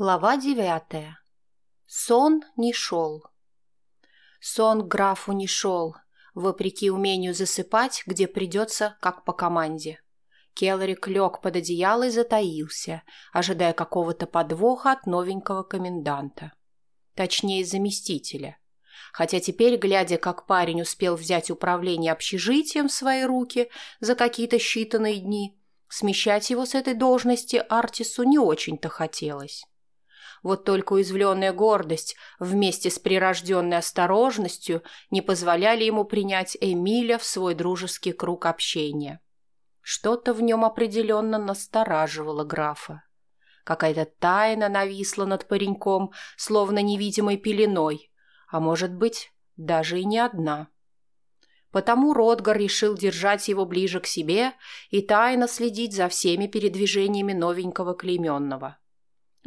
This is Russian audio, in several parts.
Глава девятая. Сон не шел. Сон графу не шел, вопреки умению засыпать, где придется, как по команде. Келлорик лег под одеяло и затаился, ожидая какого-то подвоха от новенького коменданта. Точнее, заместителя. Хотя теперь, глядя, как парень успел взять управление общежитием в свои руки за какие-то считанные дни, смещать его с этой должности Артису не очень-то хотелось. Вот только уязвленная гордость вместе с прирожденной осторожностью не позволяли ему принять Эмиля в свой дружеский круг общения. Что-то в нем определенно настораживало графа. Какая-то тайна нависла над пареньком, словно невидимой пеленой, а может быть, даже и не одна. Потому Ротгар решил держать его ближе к себе и тайно следить за всеми передвижениями новенького клейменного.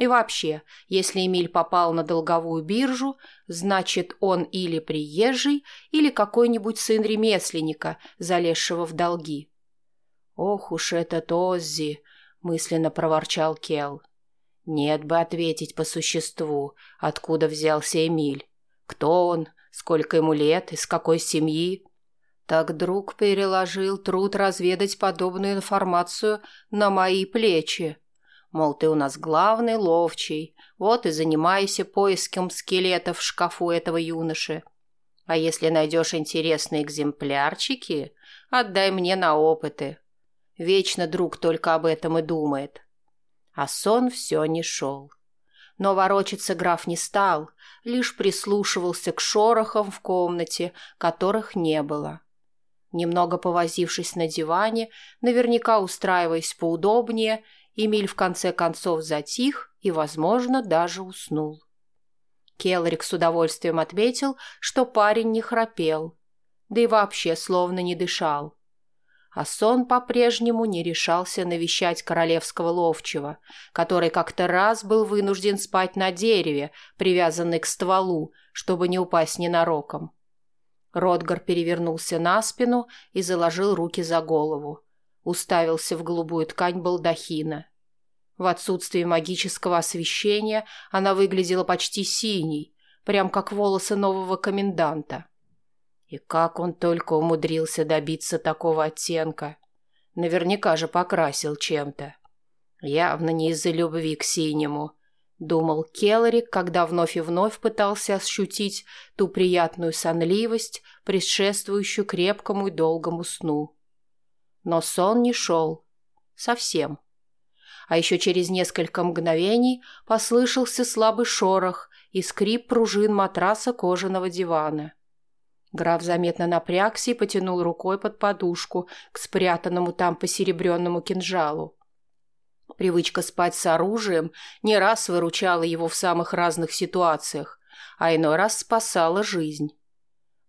И вообще, если Эмиль попал на долговую биржу, значит, он или приезжий, или какой-нибудь сын ремесленника, залезшего в долги. «Ох уж этот Оззи!» — мысленно проворчал Кел. «Нет бы ответить по существу, откуда взялся Эмиль. Кто он, сколько ему лет, из какой семьи?» Так друг переложил труд разведать подобную информацию на мои плечи. Мол, ты у нас главный ловчий, вот и занимайся поиском скелетов в шкафу этого юноши. А если найдешь интересные экземплярчики, отдай мне на опыты. Вечно друг только об этом и думает. А сон все не шел. Но ворочаться граф не стал, лишь прислушивался к шорохам в комнате, которых не было. Немного повозившись на диване, наверняка устраиваясь поудобнее, Эмиль в конце концов затих и, возможно, даже уснул. Келрик с удовольствием ответил, что парень не храпел, да и вообще словно не дышал. А сон по-прежнему не решался навещать королевского ловчего, который как-то раз был вынужден спать на дереве, привязанный к стволу, чтобы не упасть ненароком. Ротгар перевернулся на спину и заложил руки за голову, уставился в голубую ткань балдахина. В отсутствие магического освещения она выглядела почти синей, прям как волосы нового коменданта. И как он только умудрился добиться такого оттенка. Наверняка же покрасил чем-то. Явно не из-за любви к синему, думал Келлорик, когда вновь и вновь пытался ощутить ту приятную сонливость, предшествующую крепкому и долгому сну. Но сон не шел. Совсем. А еще через несколько мгновений послышался слабый шорох и скрип пружин матраса кожаного дивана. Граф заметно напрягся и потянул рукой под подушку к спрятанному там посеребренному кинжалу. Привычка спать с оружием не раз выручала его в самых разных ситуациях, а иной раз спасала жизнь.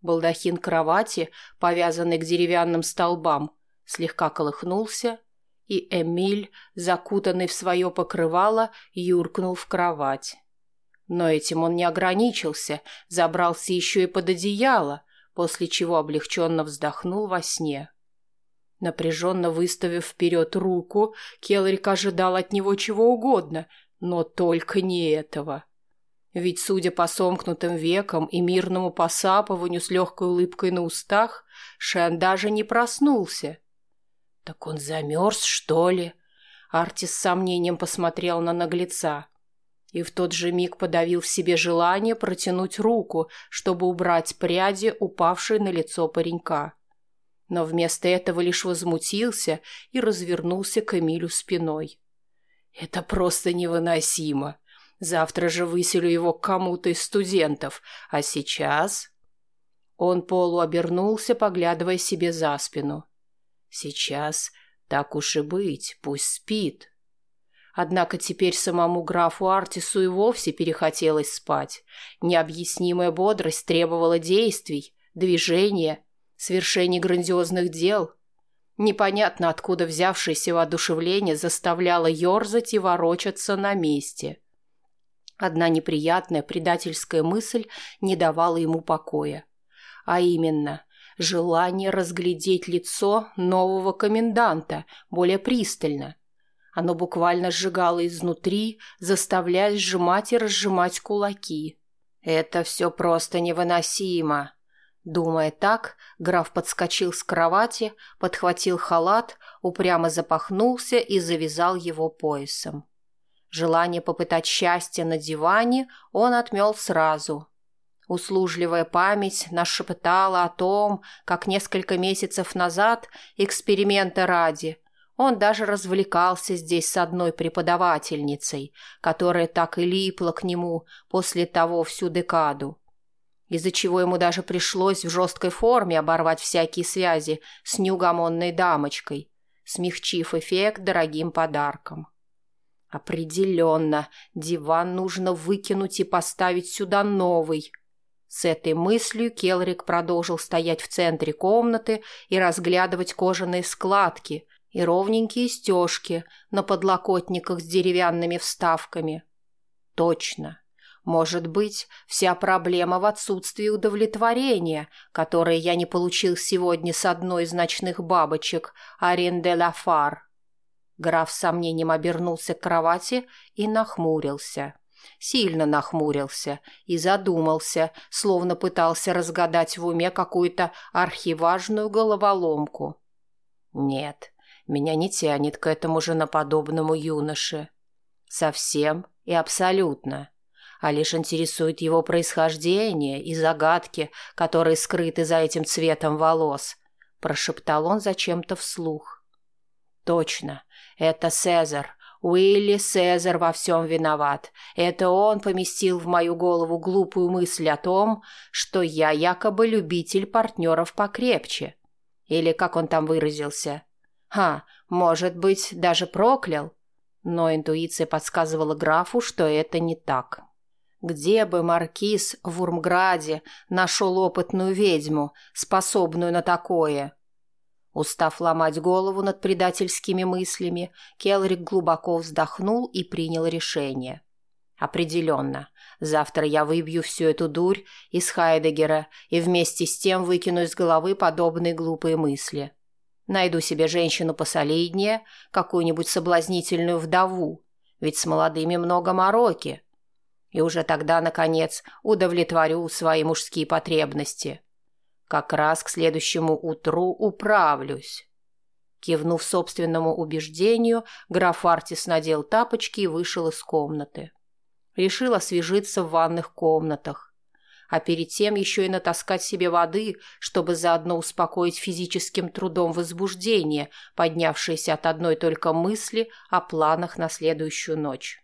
Балдахин кровати, повязанный к деревянным столбам, слегка колыхнулся, и Эмиль, закутанный в свое покрывало, юркнул в кровать. Но этим он не ограничился, забрался еще и под одеяло, после чего облегченно вздохнул во сне. Напряженно выставив вперед руку, Келрик ожидал от него чего угодно, но только не этого. Ведь, судя по сомкнутым векам и мирному посапыванию с легкой улыбкой на устах, Шен даже не проснулся. «Так он замерз, что ли?» Арти с сомнением посмотрел на наглеца. И в тот же миг подавил в себе желание протянуть руку, чтобы убрать пряди, упавшие на лицо паренька. Но вместо этого лишь возмутился и развернулся к Эмилю спиной. «Это просто невыносимо. Завтра же выселю его к кому-то из студентов, а сейчас...» Он полуобернулся, поглядывая себе за спину. Сейчас так уж и быть, пусть спит. Однако теперь самому графу Артису и вовсе перехотелось спать. Необъяснимая бодрость требовала действий, движения, свершений грандиозных дел. Непонятно, откуда взявшееся воодушевление заставляло ерзать и ворочаться на месте. Одна неприятная предательская мысль не давала ему покоя. А именно, желание разглядеть лицо нового коменданта более пристально. Оно буквально сжигало изнутри, заставляя сжимать и разжимать кулаки. «Это все просто невыносимо!» Думая так, граф подскочил с кровати, подхватил халат, упрямо запахнулся и завязал его поясом. Желание попытать счастье на диване он отмел сразу. Услужливая память нашептала о том, как несколько месяцев назад, эксперимента ради, он даже развлекался здесь с одной преподавательницей, которая так и липла к нему после того всю декаду. Из-за чего ему даже пришлось в жесткой форме оборвать всякие связи с неугомонной дамочкой, смягчив эффект дорогим подарком. Определенно, диван нужно выкинуть и поставить сюда новый. С этой мыслью Келрик продолжил стоять в центре комнаты и разглядывать кожаные складки и ровненькие стежки на подлокотниках с деревянными вставками. Точно. Может быть, вся проблема в отсутствии удовлетворения, которое я не получил сегодня с одной из ночных бабочек, Арен де ла Фар. Граф с сомнением обернулся к кровати и нахмурился. Сильно нахмурился и задумался, словно пытался разгадать в уме какую-то архиважную головоломку. Нет, меня не тянет к этому женоподобному юноше. Совсем и абсолютно. А лишь интересует его происхождение и загадки, которые скрыты за этим цветом волос, прошептал он зачем-то вслух. Точно, это Цезар. Уилли Цезар во всем виноват. Это он поместил в мою голову глупую мысль о том, что я якобы любитель партнеров покрепче. Или как он там выразился? Ха, может быть, даже проклял? Но интуиция подсказывала графу, что это не так. Где бы маркиз в Урмграде нашел опытную ведьму, способную на такое? Устав ломать голову над предательскими мыслями, Келрик глубоко вздохнул и принял решение. «Определенно. Завтра я выбью всю эту дурь из Хайдегера и вместе с тем выкину из головы подобные глупые мысли. Найду себе женщину посолиднее, какую-нибудь соблазнительную вдову, ведь с молодыми много мороки. И уже тогда, наконец, удовлетворю свои мужские потребности». Как раз к следующему утру управлюсь. Кивнув собственному убеждению, граф Артис надел тапочки и вышел из комнаты. Решил освежиться в ванных комнатах. А перед тем еще и натаскать себе воды, чтобы заодно успокоить физическим трудом возбуждение, поднявшееся от одной только мысли о планах на следующую ночь.